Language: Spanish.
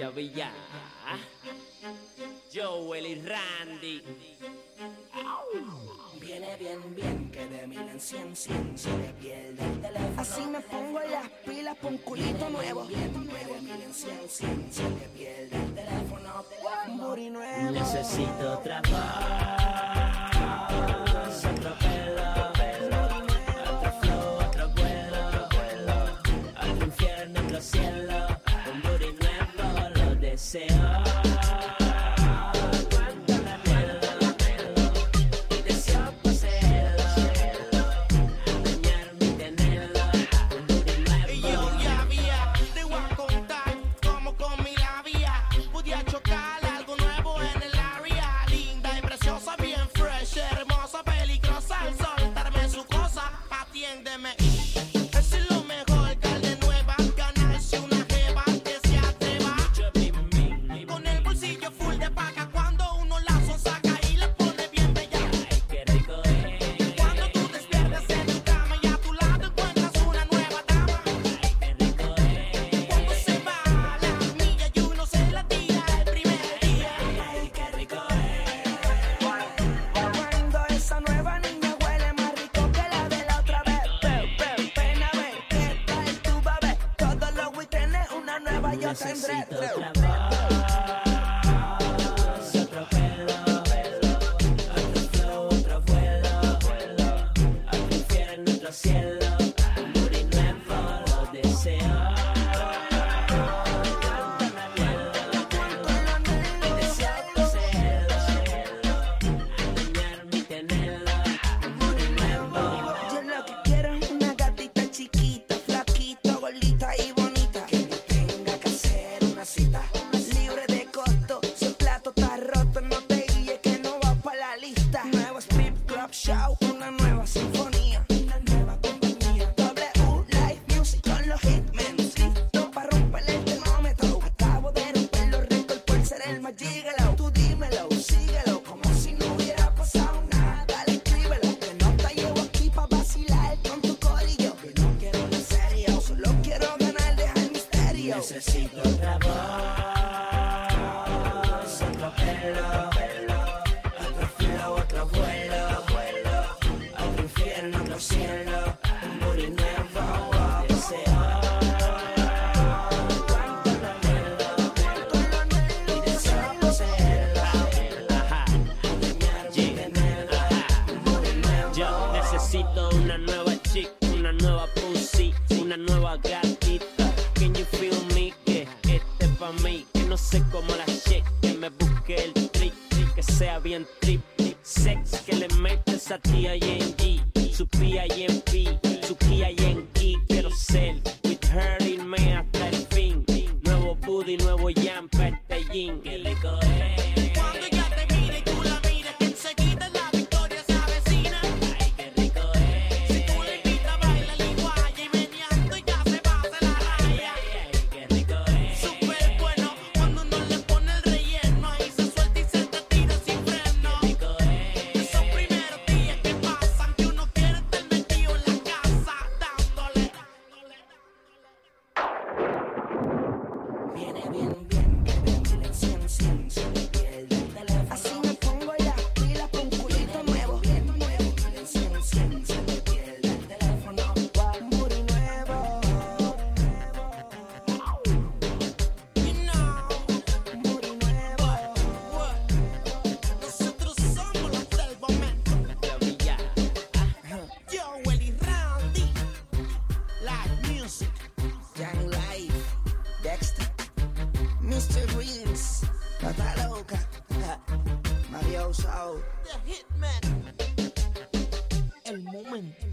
Villa Villa. Joel y Randy. Viene bien, bien, que de mí en 100, 100 se le pierde el teléfono. Así me pongo en las pilas por un culito nuevo. Bien, que de mí en 100, 100 se le pierde el teléfono. Un. Necesito trabajar. necesito trabajo. llama Gigolo, tú dímelo, síguelo como si no hubiera pasado nada. Dale, escríbelo, que no te llevo aquí pa' vacilar con tu corillo. Que no quiero la serio, solo quiero ganar, deja el misterio. Necesito otra voz, otro pelo. una nueva chick, una nueva pussy, una nueva gatita. Can you feel me? Que este es pa' mí, que no sé cómo la shit, que me busque el trip, que sea bien trip, sex que le metes a ti y en G, su P.I.M.P. The Hitman. El momento.